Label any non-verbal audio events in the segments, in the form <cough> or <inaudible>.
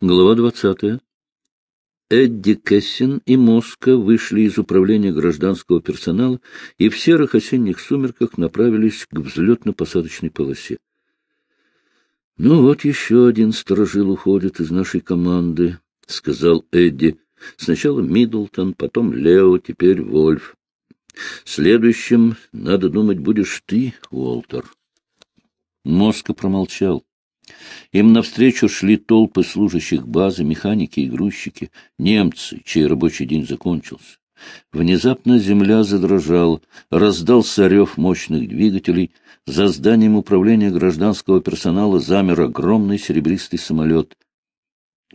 Глава двадцатая. Эдди Кессин и Моска вышли из управления гражданского персонала и в серых осенних сумерках направились к взлетно-посадочной полосе. — Ну вот еще один сторожил уходит из нашей команды, — сказал Эдди. Сначала Миддлтон, потом Лео, теперь Вольф. Следующим, надо думать, будешь ты, Уолтер. Моска промолчал. Им навстречу шли толпы служащих базы, механики и грузчики, немцы, чей рабочий день закончился. Внезапно земля задрожала, раздался рев мощных двигателей, за зданием управления гражданского персонала замер огромный серебристый самолет.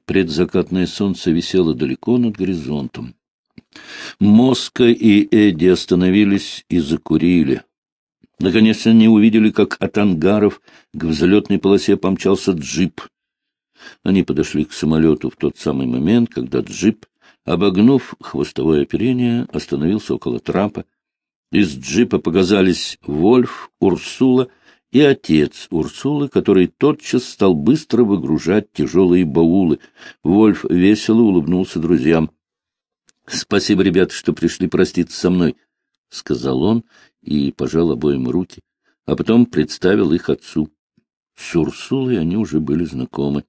Предзакатное солнце висело далеко над горизонтом. Моска и Эдди остановились и закурили. Наконец они увидели, как от ангаров к взлетной полосе помчался джип. Они подошли к самолету в тот самый момент, когда джип, обогнув хвостовое оперение, остановился около трапа. Из джипа показались Вольф, Урсула и отец Урсулы, который тотчас стал быстро выгружать тяжелые баулы. Вольф весело улыбнулся друзьям. — Спасибо, ребята, что пришли проститься со мной, — сказал он и пожал обоим руки, а потом представил их отцу. С Урсулой они уже были знакомы.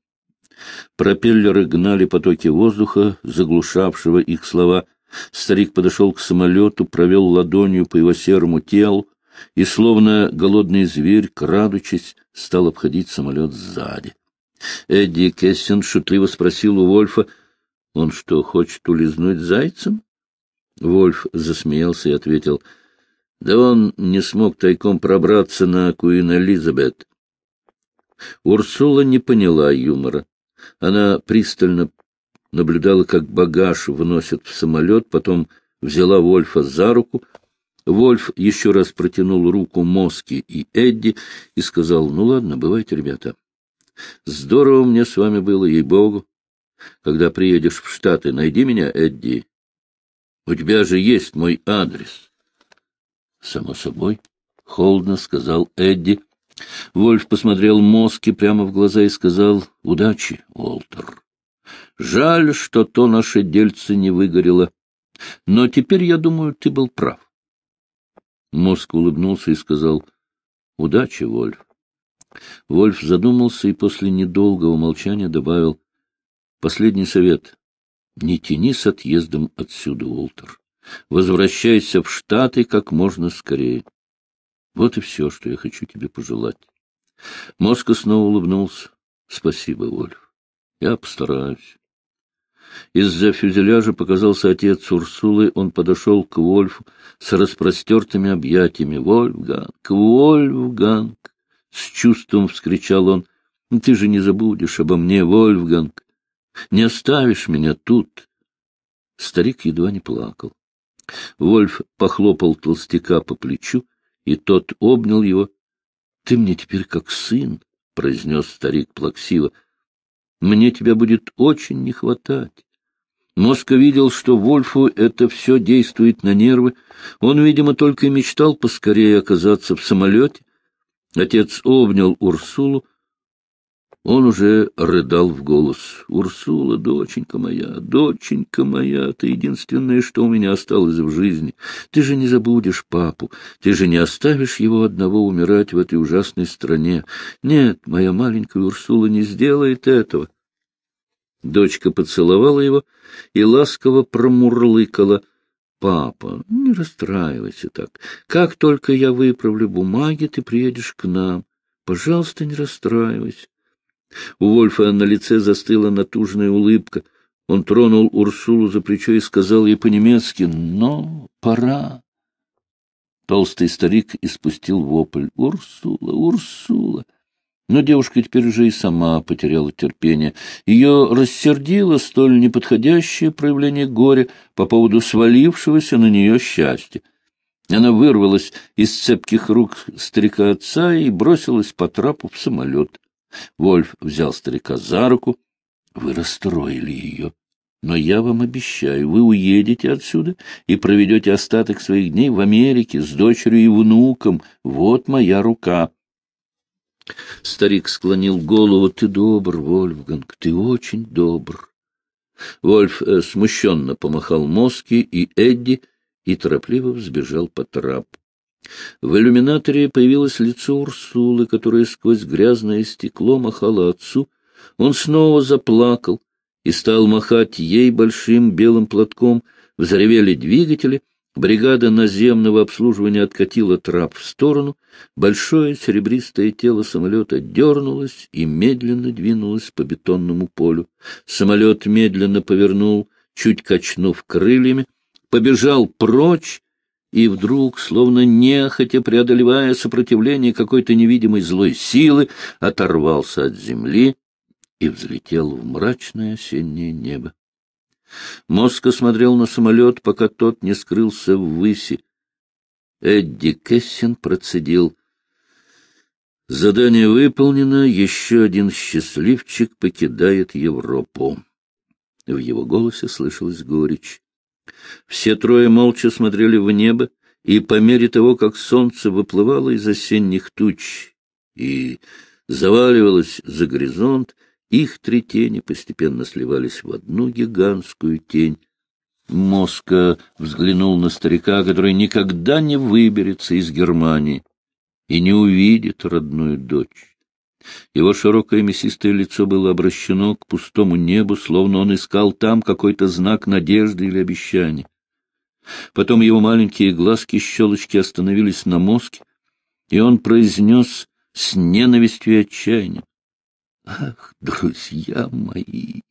Пропеллеры гнали потоки воздуха, заглушавшего их слова. Старик подошел к самолету, провел ладонью по его серому телу и, словно голодный зверь, крадучись, стал обходить самолет сзади. Эдди Кессин шутливо спросил у Вольфа, он что, хочет улизнуть зайцем? Вольф засмеялся и ответил — да он не смог тайком пробраться на Куин Элизабет. Урсула не поняла юмора. Она пристально наблюдала, как багаж вносят в самолет, потом взяла Вольфа за руку. Вольф еще раз протянул руку Моски и Эдди и сказал, ну ладно, бывайте, ребята. Здорово мне с вами было, ей-богу. Когда приедешь в Штаты, найди меня, Эдди. У тебя же есть мой адрес. Само собой, — холодно сказал Эдди. Вольф посмотрел Моски прямо в глаза и сказал «Удачи, Уолтер. Жаль, что то наше дельце не выгорело. Но теперь, я думаю, ты был прав». Моск улыбнулся и сказал «Удачи, Вольф». Вольф задумался и после недолгого молчания добавил «Последний совет. Не тяни с отъездом отсюда, Уолтер. Возвращайся в Штаты как можно скорее. Вот и все, что я хочу тебе пожелать. Моска снова улыбнулся. Спасибо, Вольф. Я постараюсь. Из-за фюзеляжа показался отец Урсулы. Он подошел к Вольфу с распростертыми объятиями. «Вольфганг! Вольфганг!» С чувством вскричал он. «Ты же не забудешь обо мне, Вольфганг! Не оставишь меня тут!» Старик едва не плакал. Вольф похлопал толстяка по плечу, и тот обнял его. — Ты мне теперь как сын, — произнес старик плаксиво. — Мне тебя будет очень не хватать. Моска видел, что Вольфу это все действует на нервы. Он, видимо, только и мечтал поскорее оказаться в самолете. Отец обнял Урсулу, он уже рыдал в голос. «Урсула, доченька моя, доченька моя, ты единственное, что у меня осталось в жизни. Ты же не забудешь папу, ты же не оставишь его одного умирать в этой ужасной стране. Нет, моя маленькая Урсула не сделает этого». Дочка поцеловала его и ласково промурлыкала. «Папа, не расстраивайся так. Как только я выправлю бумаги, ты приедешь к нам. Пожалуйста, не расстраивайся». У Вольфа на лице застыла натужная улыбка. Он тронул Урсулу за плечо и сказал ей по-немецки «Но пора». Толстый старик испустил вопль «Урсула, Урсула!» Но девушка теперь уже и сама потеряла терпение. Ее рассердило столь неподходящее проявление горя по поводу свалившегося на нее счастья. Она вырвалась из цепких рук старика отца и бросилась по трапу в самолет. Вольф взял старика за руку. — Вы расстроили ее. Но я вам обещаю, вы уедете отсюда и проведете остаток своих дней в Америке с дочерью и внуком. Вот моя рука. Старик склонил голову. — Ты добр, Вольфганг, ты очень добр. Вольф э, смущенно помахал Моски и Эдди и торопливо взбежал по трапу. В иллюминаторе появилось лицо Урсулы, которое сквозь грязное стекло махало отцу. Он снова заплакал и стал махать ей большим белым платком. Взревели двигатели — Бригада наземного обслуживания откатила трап в сторону, большое серебристое тело самолета дернулось и медленно двинулось по бетонному полю. Самолет медленно повернул, чуть качнув крыльями, побежал прочь, и вдруг, словно нехотя преодолевая сопротивление какой-то невидимой злой силы, оторвался от земли и взлетел в мрачное осеннее небо. Моска смотрел на самолет, пока тот не скрылся в выси. Эдди Кессин процедил. Задание выполнено, еще один счастливчик покидает Европу. В его голосе слышалась горечь. Все трое молча смотрели в небо, и по мере того, как солнце выплывало из осенних туч и заваливалось за горизонт, их три тени постепенно сливались в одну гигантскую тень. Моска взглянул на старика, который никогда не выберется из Германии и не увидит родную дочь. Его широкое мясистое лицо было обращено к пустому небу, словно он искал там какой-то знак надежды или обещания. Потом его маленькие глазки-щелочки остановились на мозге, и он произнес с ненавистью и отчаянием. Ах, друзья мои,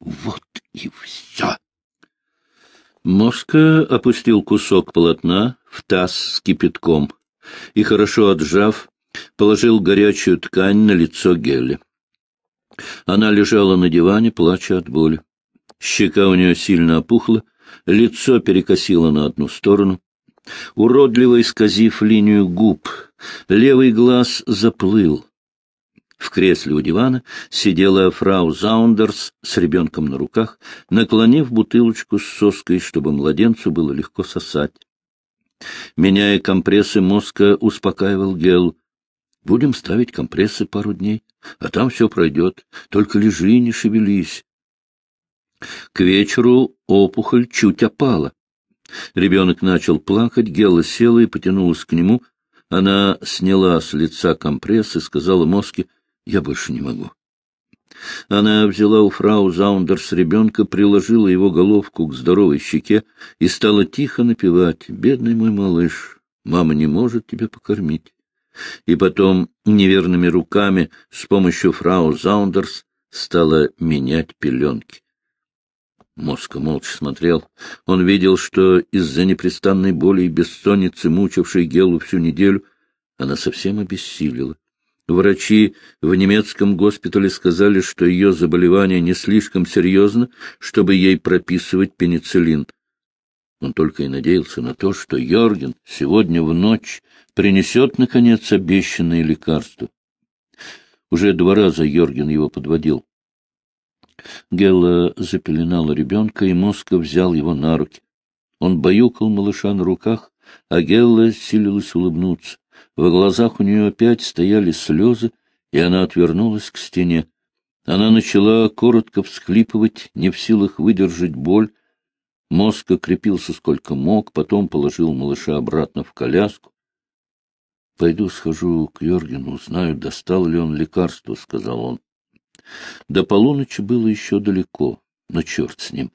вот и все. Моска опустил кусок полотна в таз с кипятком и, хорошо отжав, положил горячую ткань на лицо Гелли. Она лежала на диване, плача от боли. Щека у нее сильно опухла, лицо перекосило на одну сторону. Уродливо исказив линию губ, левый глаз заплыл. В кресле у дивана сидела фрау Заундерс с ребенком на руках, наклонив бутылочку с соской, чтобы младенцу было легко сосать. Меняя компрессы, мозга успокаивал Гел. Будем ставить компрессы пару дней, а там все пройдет. Только лежи и не шевелись. К вечеру опухоль чуть опала. Ребенок начал плакать, Гела села и потянулась к нему. Она сняла с лица компресс и сказала Моске, я больше не могу. Она взяла у фрау Заундерс ребенка, приложила его головку к здоровой щеке и стала тихо напевать. «Бедный мой малыш, мама не может тебя покормить». И потом неверными руками с помощью фрау Заундерс стала менять пеленки. Моска молча смотрел. Он видел, что из-за непрестанной боли и бессонницы, мучившей Гелу всю неделю, она совсем обессилила. Врачи в немецком госпитале сказали, что ее заболевание не слишком серьезно, чтобы ей прописывать пенициллин. Он только и надеялся на то, что Йорген сегодня в ночь принесет, наконец, обещанное лекарство. Уже два раза Йорген его подводил. Гелла запеленала ребенка, и Моска взял его на руки. Он баюкал малыша на руках, а Гелла силилась улыбнуться. В глазах у нее опять стояли слезы, и она отвернулась к стене. Она начала коротко всхлипывать, не в силах выдержать боль. Мозг окрепился сколько мог, потом положил малыша обратно в коляску. — Пойду схожу к Йоргену, узнаю, достал ли он лекарство, — сказал он. До полуночи было еще далеко, но черт с ним.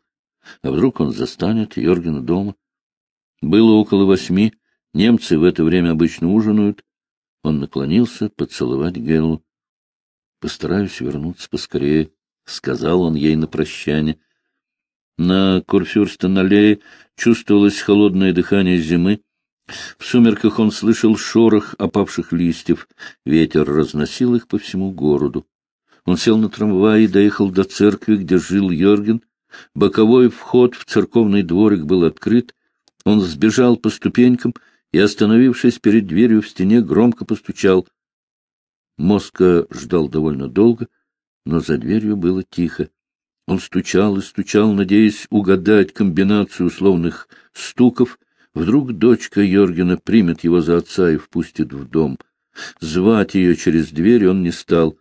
А вдруг он застанет Йоргена дома? Было около восьми, Немцы в это время обычно ужинают. Он наклонился поцеловать Гелу. — Постараюсь вернуться поскорее, — сказал он ей на прощание. На Курфюрстен-аллее чувствовалось холодное дыхание зимы. В сумерках он слышал шорох опавших листьев. Ветер разносил их по всему городу. Он сел на трамвай и доехал до церкви, где жил Йорген. Боковой вход в церковный дворик был открыт. Он сбежал по ступенькам и, остановившись перед дверью в стене, громко постучал. Моска ждал довольно долго, но за дверью было тихо. Он стучал и стучал, надеясь угадать комбинацию условных стуков. Вдруг дочка Йоргена примет его за отца и впустит в дом. Звать ее через дверь он не стал.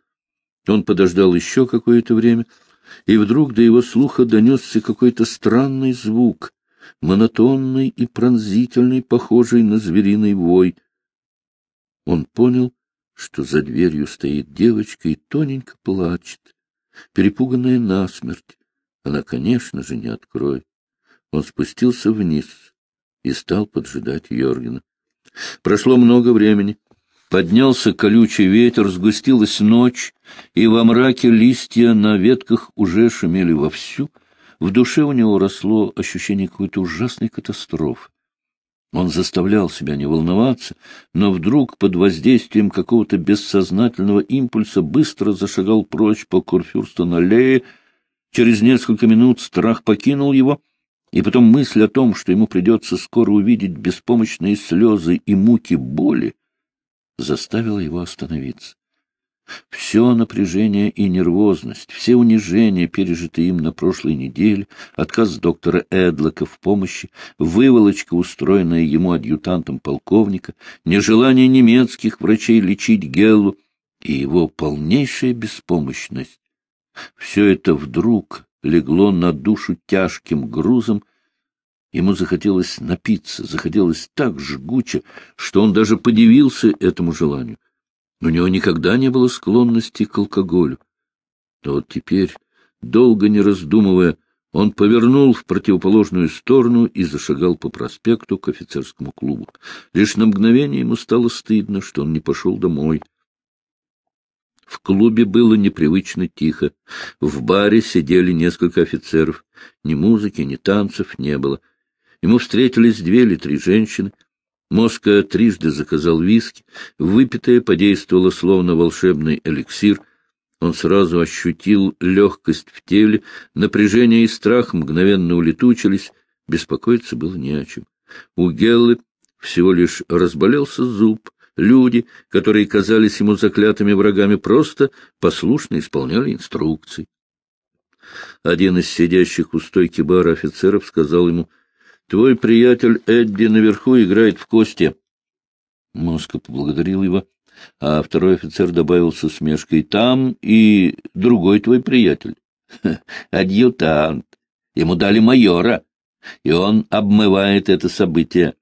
Он подождал еще какое-то время, и вдруг до его слуха донесся какой-то странный звук, монотонный и пронзительный, похожий на звериный вой. Он понял, что за дверью стоит девочка и тоненько плачет, перепуганная насмерть. Она, конечно же, не откроет. Он спустился вниз и стал поджидать Йоргена. Прошло много времени. Поднялся колючий ветер, сгустилась ночь, и во мраке листья на ветках уже шумели вовсю. В душе у него росло ощущение какой-то ужасной катастрофы. Он заставлял себя не волноваться, но вдруг под воздействием какого-то бессознательного импульса быстро зашагал прочь по Курфюрстон-аллее. Через несколько минут страх покинул его, и потом мысль о том, что ему придется скоро увидеть беспомощные слезы и муки боли, заставила его остановиться. Все напряжение и нервозность, все унижения, пережитые им на прошлой неделе, отказ доктора Эдлока в помощи, выволочка, устроенная ему адъютантом полковника, нежелание немецких врачей лечить Геллу и его полнейшая беспомощность — все это вдруг легло на душу тяжким грузом, Ему захотелось напиться, захотелось так жгуче, что он даже подивился этому желанию. У него никогда не было склонности к алкоголю. Но вот теперь, долго не раздумывая, он повернул в противоположную сторону и зашагал по проспекту к офицерскому клубу. Лишь на мгновение ему стало стыдно, что он не пошел домой. В клубе было непривычно тихо. В баре сидели несколько офицеров. Ни музыки, ни танцев не было. Ему встретились две или три женщины — Моска трижды заказал виски, выпитое подействовало словно волшебный эликсир. Он сразу ощутил легкость в теле, напряжение и страх мгновенно улетучились, беспокоиться было не о чем. У Геллы всего лишь разболелся зуб, люди, которые казались ему заклятыми врагами, просто послушно исполняли инструкции. Один из сидящих у стойки бара офицеров сказал ему — Твой приятель Эдди наверху играет в кости. Моска поблагодарил его, а второй офицер добавил с усмешкой. Там и другой твой приятель. <laughs> Адъютант. Ему дали майора, и он обмывает это событие.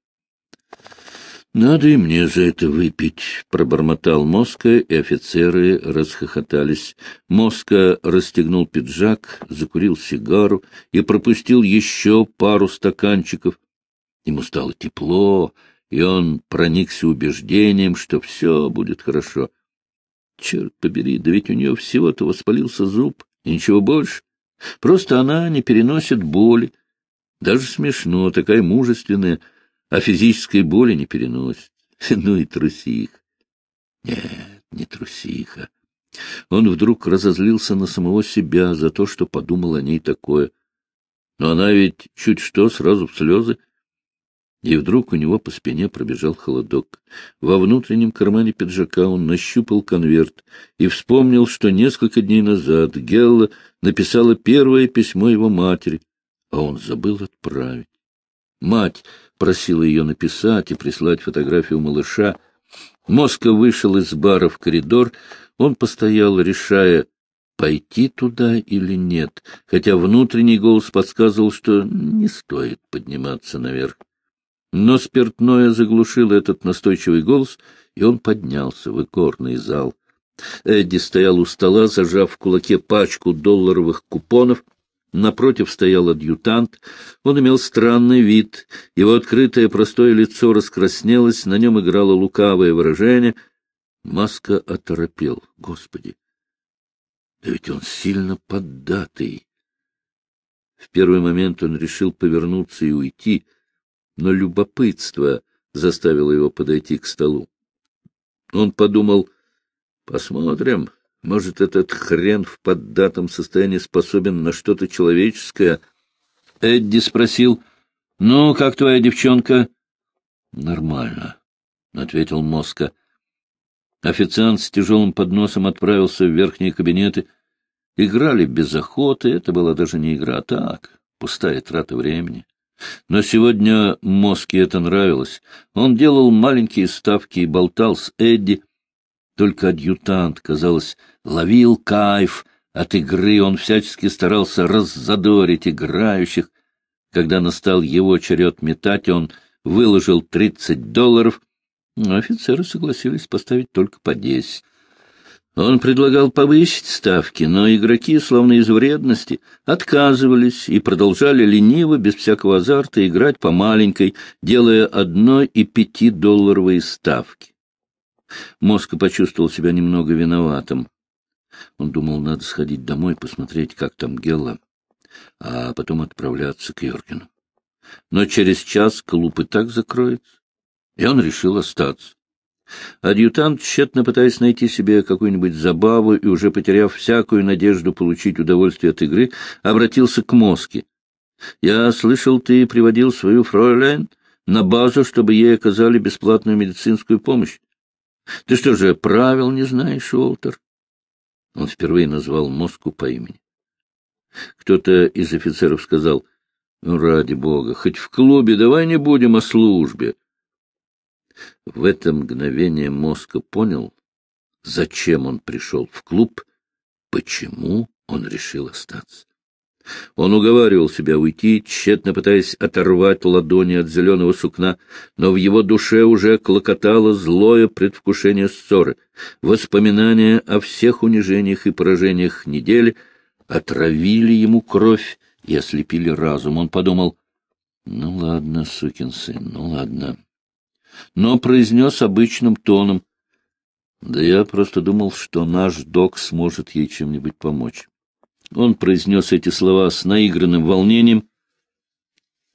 «Надо и мне за это выпить», — пробормотал Моска, и офицеры расхохотались. Моска расстегнул пиджак, закурил сигару и пропустил еще пару стаканчиков. Ему стало тепло, и он проникся убеждением, что все будет хорошо. Черт побери, да ведь у нее всего-то воспалился зуб, и ничего больше. Просто она не переносит боли. Даже смешно, такая мужественная — а физической боли не переносит. <laughs> Ну и трусиха. Нет, не трусиха. Он вдруг разозлился на самого себя за то, что подумал о ней такое. Но она ведь чуть что сразу в слезы. И вдруг у него по спине пробежал холодок. Во внутреннем кармане пиджака он нащупал конверт и вспомнил, что несколько дней назад Гелла написала первое письмо его матери, а он забыл отправить. Мать просила ее написать и прислать фотографию малыша. Моска вышел из бара в коридор. Он постоял, решая, пойти туда или нет, хотя внутренний голос подсказывал, что не стоит подниматься наверх. Но спиртное заглушило этот настойчивый голос, и он поднялся в икорный зал. Эдди стоял у стола, зажав в кулаке пачку долларовых купонов. Напротив стоял адъютант. Он имел странный вид. Его открытое простое лицо раскраснелось, на нем играло лукавое выражение. Маска оторопел. Господи! Да ведь он сильно поддатый. В первый момент он решил повернуться и уйти, но любопытство заставило его подойти к столу. Он подумал, посмотрим, может, этот хрен в поддатом состоянии способен на что-то человеческое? Эдди спросил. — Ну, как твоя девчонка? — Нормально, — ответил Моска. Официант с тяжелым подносом отправился в верхние кабинеты. Играли без охоты, это была даже не игра, а так, пустая трата времени. Но сегодня Моске это нравилось. Он делал маленькие ставки и болтал с Эдди, Только адъютант, казалось, ловил кайф от игры, он всячески старался раззадорить играющих. Когда настал его черед метать, он выложил тридцать долларов, но офицеры согласились поставить только по десять. Он предлагал повысить ставки, но игроки, словно из вредности, отказывались и продолжали лениво, без всякого азарта, играть по маленькой, делая одной и пятидолларовые ставки. Моска почувствовал себя немного виноватым. Он думал, надо сходить домой, посмотреть, как там Гелла, а потом отправляться к Йоргену. Но через час клуб и так закроется, и он решил остаться. Адъютант, тщетно пытаясь найти себе какую-нибудь забаву и уже потеряв всякую надежду получить удовольствие от игры, обратился к Моске. — Я слышал, ты приводил свою фройляйн на базу, чтобы ей оказали бесплатную медицинскую помощь. Ты что же, правил не знаешь, Уолтер? Он впервые назвал Моску по имени. Кто-то из офицеров сказал, ну, ради бога, хоть в клубе давай не будем о службе. В это мгновение Моска понял, зачем он пришел в клуб, почему он решил остаться. Он уговаривал себя уйти, тщетно пытаясь оторвать ладони от зеленого сукна, но в его душе уже клокотало злое предвкушение ссоры. Воспоминания о всех унижениях и поражениях недели отравили ему кровь и ослепили разум. Он подумал, ну ладно, сукин сын, ну ладно но произнес обычным тоном. Да я просто думал, что наш док сможет ей чем-нибудь помочь. Он произнес эти слова с наигранным волнением.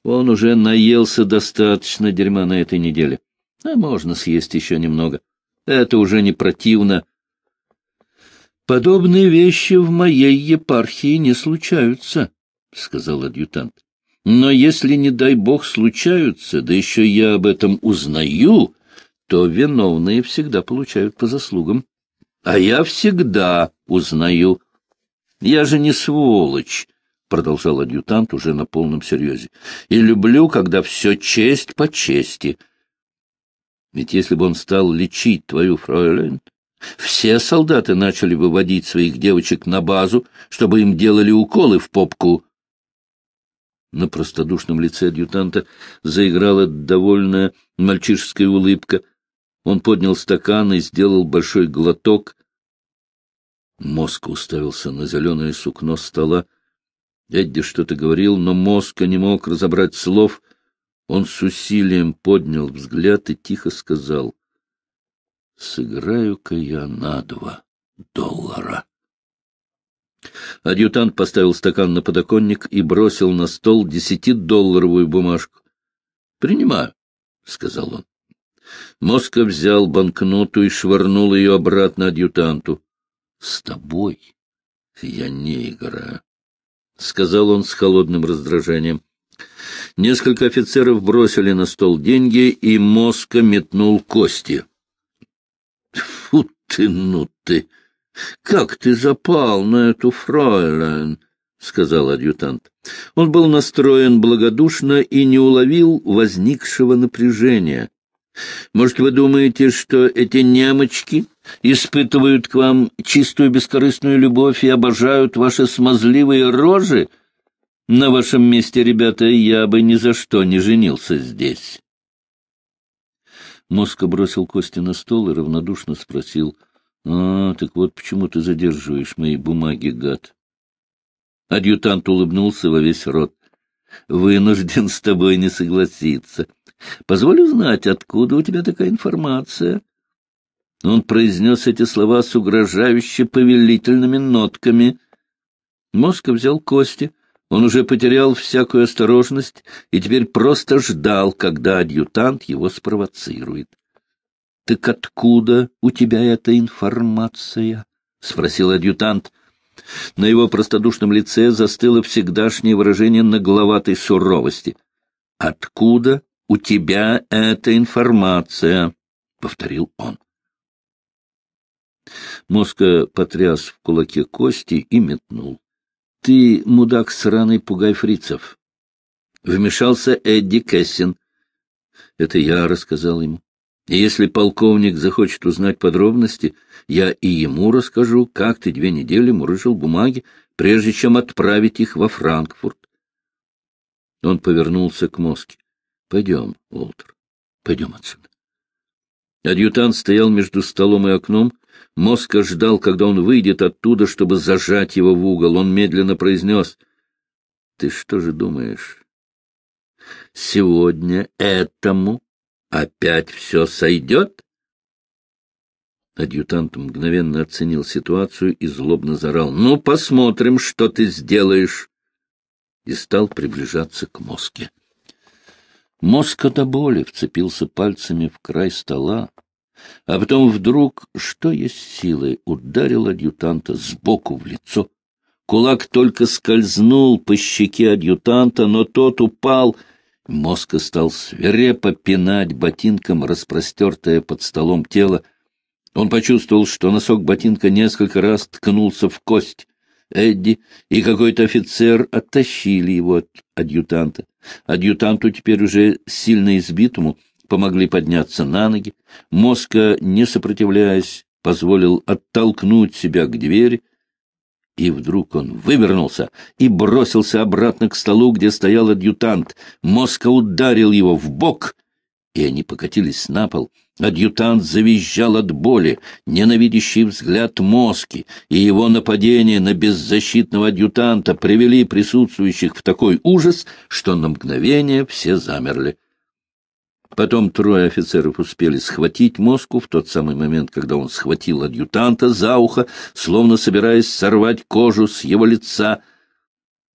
Он уже наелся достаточно дерьма на этой неделе. А можно съесть еще немного. Это уже не противно. Подобные вещи в моей епархии не случаются, — сказал адъютант. Но если, не дай бог, случаются, да еще я об этом узнаю, то виновные всегда получают по заслугам. А я всегда узнаю. Я же не сволочь, — продолжал адъютант уже на полном серьезе, — и люблю, когда все честь по чести. Ведь если бы он стал лечить твою фройлен, все солдаты начали выводить своих девочек на базу, чтобы им делали уколы в попку, на простодушном лице адъютанта заиграла довольная мальчишеская улыбка. Он поднял стакан и сделал большой глоток. Мозг уставился на зеленое сукно стола. Эдди что-то говорил, но мозг не мог разобрать слов. Он с усилием поднял взгляд и тихо сказал, — Сыграю-ка я на два доллара. Адъютант поставил стакан на подоконник и бросил на стол десятидолларовую бумажку. — Принимаю, — сказал он. Моска взял банкноту и швырнул ее обратно адъютанту. — С тобой я не играю, — сказал он с холодным раздражением. Несколько офицеров бросили на стол деньги, и Моска метнул кости. — Фу ты, ну ты! — Как ты запал на эту фройлен? — сказал адъютант. Он был настроен благодушно и не уловил возникшего напряжения. — Может, вы думаете, что эти немочки испытывают к вам чистую бескорыстную любовь и обожают ваши смазливые рожи? На вашем месте, ребята, я бы ни за что не женился здесь. Моска бросил кости на стол и равнодушно спросил —— А, так вот почему ты задерживаешь мои бумаги, гад. Адъютант улыбнулся во весь рот. — Вынужден с тобой не согласиться. Позволь узнать, откуда у тебя такая информация? Он произнес эти слова с угрожающе повелительными нотками. Моска взял кости. Он уже потерял всякую осторожность и теперь просто ждал, когда адъютант его спровоцирует. — Так откуда у тебя эта информация? — спросил адъютант. На его простодушном лице застыло всегдашнее выражение нагловатой суровости. — Откуда у тебя эта информация? — повторил он. Моска потряс в кулаке кости и метнул. — Ты, мудак сраный, пугай фрицев. Вмешался Эдди Кэссин. Это я рассказал ему. И если полковник захочет узнать подробности, я и ему расскажу, как ты две недели мурыжил бумаги, прежде чем отправить их во Франкфурт. Он повернулся к Моске. — Пойдем, Уолтер, пойдем отсюда. Адъютант стоял между столом и окном. Моска ждал, когда он выйдет оттуда, чтобы зажать его в угол. Он медленно произнес. — Ты что же думаешь? Сегодня этому опять все сойдет? Адъютант мгновенно оценил ситуацию и злобно зарал. — Ну, посмотрим, что ты сделаешь! И стал приближаться к Моске. Моска до боли вцепился пальцами в край стола, а потом вдруг, что есть силы, ударил адъютанта сбоку в лицо. Кулак только скользнул по щеке адъютанта, но тот упал. Моска стал свирепо пинать ботинком распростертое под столом тело. Он почувствовал, что носок ботинка несколько раз ткнулся в кость. Эдди и какой-то офицер оттащили его от адъютанта. Адъютанту теперь уже сильно избитому помогли подняться на ноги. Моска, не сопротивляясь, позволил оттолкнуть себя к двери. И вдруг он вывернулся и бросился обратно к столу, где стоял адъютант. Моска ударил его в бок, и они покатились на пол. Адъютант завизжал от боли, ненавидящий взгляд мозги и его нападение на беззащитного адъютанта привели присутствующих в такой ужас, что на мгновение все замерли. Потом трое офицеров успели схватить мозгу в тот самый момент, когда он схватил адъютанта за ухо, словно собираясь сорвать кожу с его лица.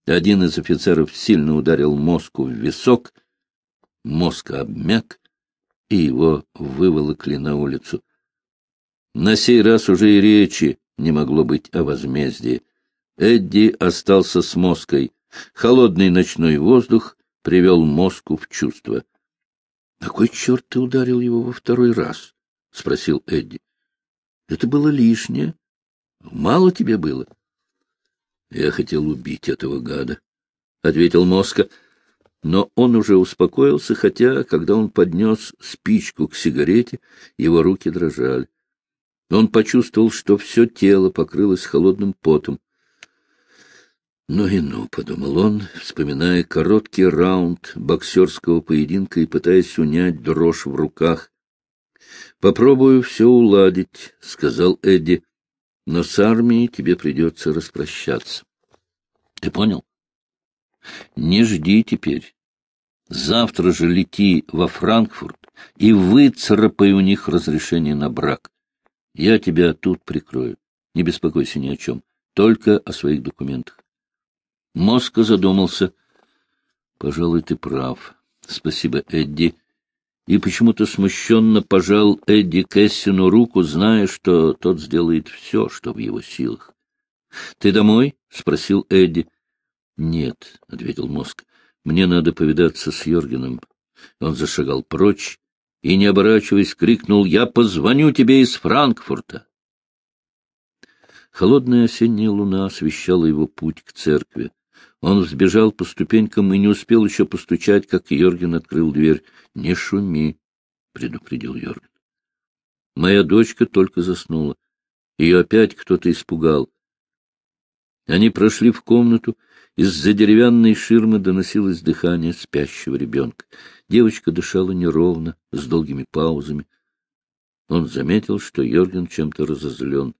Один из офицеров сильно ударил мозгу в висок. Мозг обмяк, и его выволокли на улицу. На сей раз уже и речи не могло быть о возмездии. Эдди остался с Моской. Холодный ночной воздух привел Моску в чувство. — На кой черт ты ударил его во второй раз? — спросил Эдди. — Это было лишнее. Мало тебе было? — Я хотел убить этого гада, — ответил Моска. Но он уже успокоился, хотя, когда он поднес спичку к сигарете, его руки дрожали. Он почувствовал, что все тело покрылось холодным потом. «Ну и ну», — подумал он, вспоминая короткий раунд боксерского поединка и пытаясь унять дрожь в руках. «Попробую все уладить», — сказал Эдди, — «но с армией тебе придется распрощаться». «Ты понял?» «Не жди теперь. Завтра же лети во Франкфурт и выцарапай у них разрешение на брак. Я тебя тут прикрою. Не беспокойся ни о чем, только о своих документах. Моска задумался. Пожалуй, ты прав. Спасибо, Эдди. И почему-то смущенно пожал Эдди Кэссину руку, зная, что тот сделает все, что в его силах. — Ты домой? — спросил Эдди. — Нет, — ответил Мозг. Мне надо повидаться с Йоргеном. Он зашагал прочь и, не оборачиваясь, крикнул «Я позвоню тебе из Франкфурта!» Холодная осенняя луна освещала его путь к церкви. Он взбежал по ступенькам и не успел еще постучать, как Йорген открыл дверь. — Не шуми, — предупредил Йорген. Моя дочка только заснула. Ее опять кто-то испугал. Они прошли в комнату, из-за деревянной ширмы доносилось дыхание спящего ребенка. Девочка дышала неровно, с долгими паузами. Он заметил, что Йорген чем-то разозлен.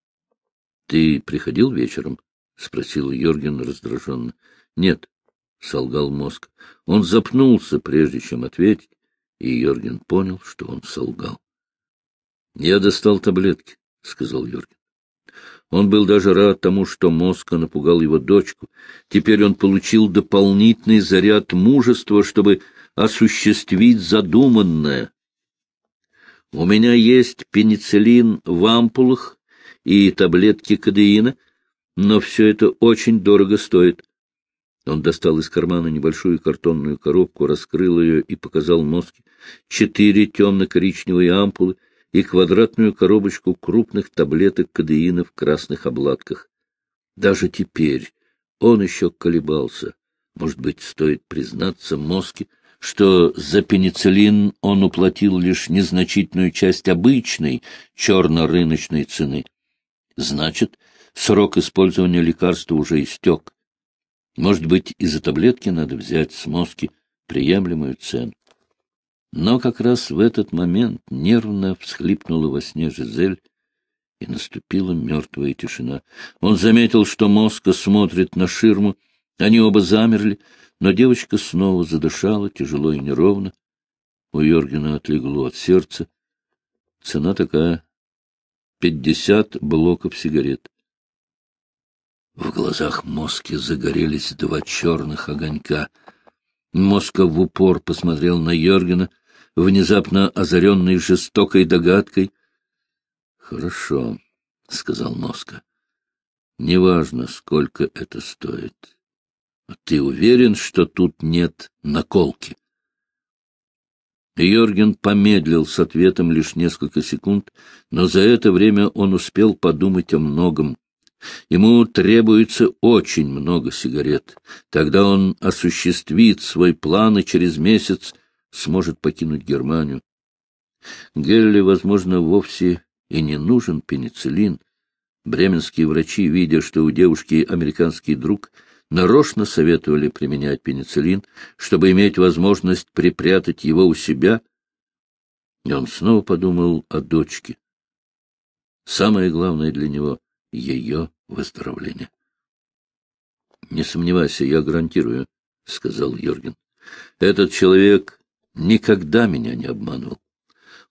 — Ты приходил вечером? — спросил Йорген раздраженно. — Нет, — солгал мозг. Он запнулся, прежде чем ответить, и Йорген понял, что он солгал. — Я достал таблетки, — сказал Йорген. Он был даже рад тому, что Моска напугал его дочку. Теперь он получил дополнительный заряд мужества, чтобы осуществить задуманное. У меня есть пенициллин в ампулах и таблетки кадеина, но все это очень дорого стоит. Он достал из кармана небольшую картонную коробку, раскрыл ее и показал Моске четыре темно-коричневые ампулы и квадратную коробочку крупных таблеток кадеина в красных обладках. Даже теперь он еще колебался. Может быть, стоит признаться Моске, что за пенициллин он уплатил лишь незначительную часть обычной черно-рыночной цены. Значит, срок использования лекарства уже истек. Может быть, и за таблетки надо взять с мозги приемлемую цену. Но как раз в этот момент нервно всхлипнула во сне Жизель, и наступила мертвая тишина. Он заметил, что Моска смотрит на ширму, они оба замерли, но девочка снова задышала, тяжело и неровно. У Йоргена отлегло от сердца. Цена такая — пятьдесят блоков сигарет. В глазах Моски загорелись два черных огонька. Моска в упор посмотрел на Йоргена, внезапно озаренный жестокой догадкой. — Хорошо, — сказал Моска. — Неважно, сколько это стоит. Ты уверен, что тут нет наколки? Йорген помедлил с ответом лишь несколько секунд, но за это время он успел подумать о многом. Ему требуется очень много сигарет. Тогда он осуществит свой план и через месяц сможет покинуть Германию. Гелли, возможно, вовсе и не нужен пенициллин. Бременские врачи, видя, что у девушки американский друг — нарочно советовали применять пенициллин, чтобы иметь возможность припрятать его у себя. И он снова подумал о дочке. Самое главное для него — ее выздоровление. — Не сомневайся, я гарантирую, — сказал Йорген. — Этот человек никогда меня не обманывал.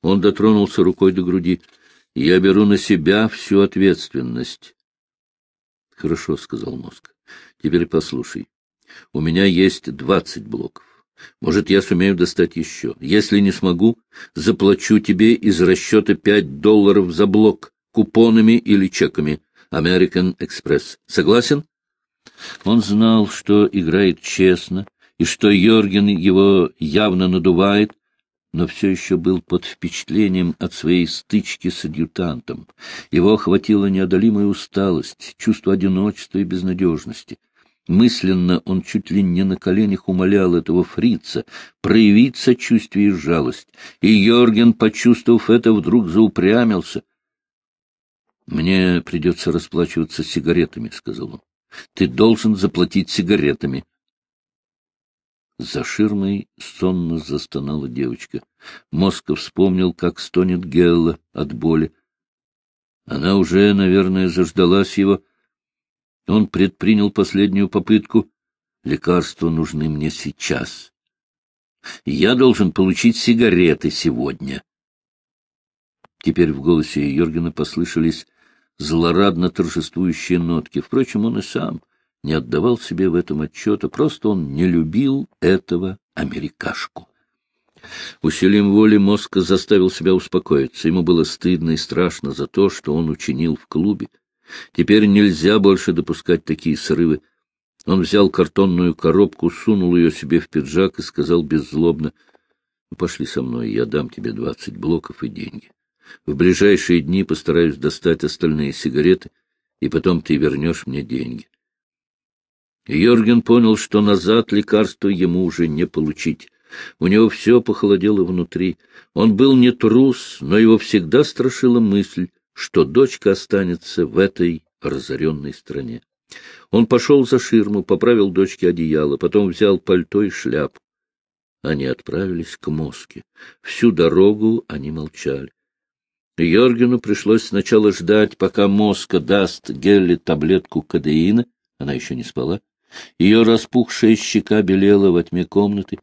Он дотронулся рукой до груди. — Я беру на себя всю ответственность. — Хорошо, — сказал мозг. Теперь послушай. У меня есть двадцать блоков. Может, я сумею достать еще. Если не смогу, заплачу тебе из расчета пять долларов за блок, купонами или чеками. American Express. Согласен? Он знал, что играет честно, и что Йорген его явно надувает, но все еще был под впечатлением от своей стычки с адъютантом. Его охватила неодолимая усталость, чувство одиночества и безнадежности. Мысленно он чуть ли не на коленях умолял этого фрица проявить сочувствие и жалость, и Йорген, почувствовав это, вдруг заупрямился. — Мне придется расплачиваться сигаретами, — сказал он. — Ты должен заплатить сигаретами. За ширмой сонно застонала девочка. Москов вспомнил, как стонет Гелла от боли. Она уже, наверное, заждалась его, — он предпринял последнюю попытку. Лекарства нужны мне сейчас. Я должен получить сигареты сегодня. Теперь в голосе Йоргена послышались злорадно торжествующие нотки. Впрочем, он и сам не отдавал себе в этом отчета, просто он не любил этого америкашку. Усилием воли мозг заставил себя успокоиться. Ему было стыдно и страшно за то, что он учинил в клубе. Теперь нельзя больше допускать такие срывы. Он взял картонную коробку, сунул ее себе в пиджак и сказал беззлобно, «Ну, «Пошли со мной, я дам тебе двадцать блоков и деньги. В ближайшие дни постараюсь достать остальные сигареты, и потом ты вернешь мне деньги». Йорген понял, что назад лекарство ему уже не получить. У него все похолодело внутри. Он был не трус, но его всегда страшила мысль, что дочка останется в этой разоренной стране. Он пошел за ширму, поправил дочке одеяло, потом взял пальто и шляпу. Они отправились к Моске. Всю дорогу они молчали. Йоргену пришлось сначала ждать, пока Моска даст Гелли таблетку кадеина. Она еще не спала. Ее распухшая щека белела во тьме комнаты.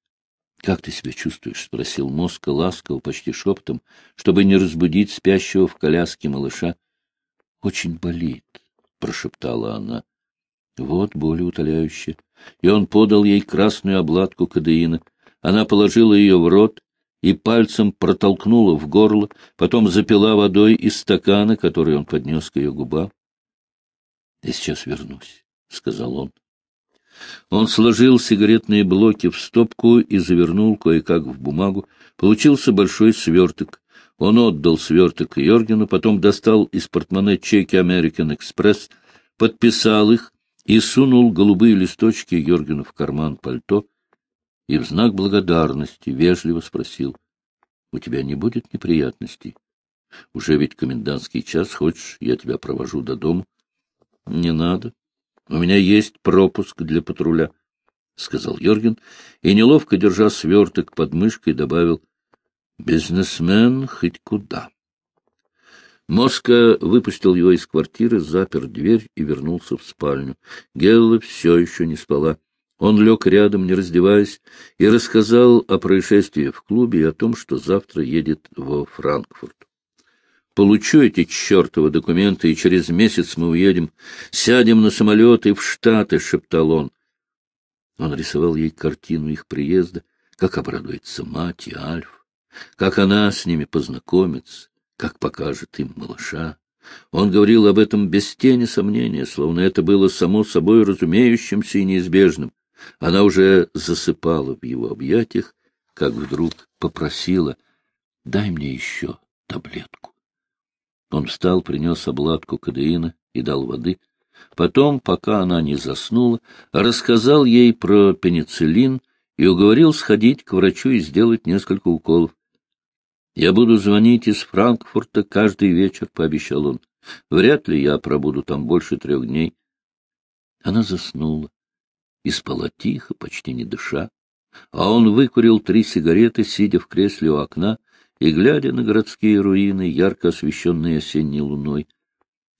— Как ты себя чувствуешь? — спросил Моска ласково, почти шептом, чтобы не разбудить спящего в коляске малыша. — Очень болит, — прошептала она. Вот более утоляющая. И он подал ей красную обладку кадеина. Она положила ее в рот и пальцем протолкнула в горло, потом запила водой из стакана, который он поднес к ее губам. — Я сейчас вернусь, — сказал он. Он сложил сигаретные блоки в стопку и завернул кое-как в бумагу. Получился большой сверток. Он отдал сверток Йоргену, потом достал из портмоне чеки American Express, подписал их и сунул голубые листочки Йоргену в карман пальто. И в знак благодарности вежливо спросил, — У тебя не будет неприятностей? Уже ведь комендантский час, хочешь, я тебя провожу до дома? — Не надо. У меня есть пропуск для патруля, — сказал Йорген, и, неловко держа сверток под мышкой, добавил, — бизнесмен хоть куда. Моска выпустил его из квартиры, запер дверь и вернулся в спальню. Гелла все еще не спала. Он лег рядом, не раздеваясь, и рассказал о происшествии в клубе и о том, что завтра едет во Франкфурт. «Получу эти чертовы документы, и через месяц мы уедем. Сядем на самолет и в Штаты», — шептал он. Он рисовал ей картину их приезда, как обрадуется мать и Альф, как она с ними познакомится, как покажет им малыша. Он говорил об этом без тени сомнения, словно это было само собой разумеющимся и неизбежным. Она уже засыпала в его объятиях, как вдруг попросила «дай мне еще таблетку». Он встал, принес обладку кадеина и дал воды. Потом, пока она не заснула, рассказал ей про пенициллин и уговорил сходить к врачу и сделать несколько уколов. «Я буду звонить из Франкфурта каждый вечер», — пообещал он. «Вряд ли я пробуду там больше трех дней». Она заснула и спала тихо, почти не дыша. А он выкурил три сигареты, сидя в кресле у окна и глядя на городские руины, ярко освещенные осенней луной.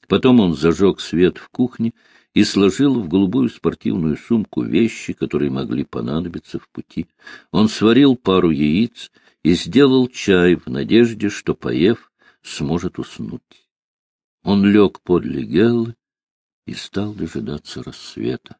Потом он зажег свет в кухне и сложил в голубую спортивную сумку вещи, которые могли понадобиться в пути. Он сварил пару яиц и сделал чай в надежде, что, поев, сможет уснуть. Он лег подле Геллы и стал дожидаться рассвета.